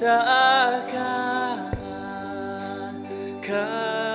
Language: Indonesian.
tak akan kau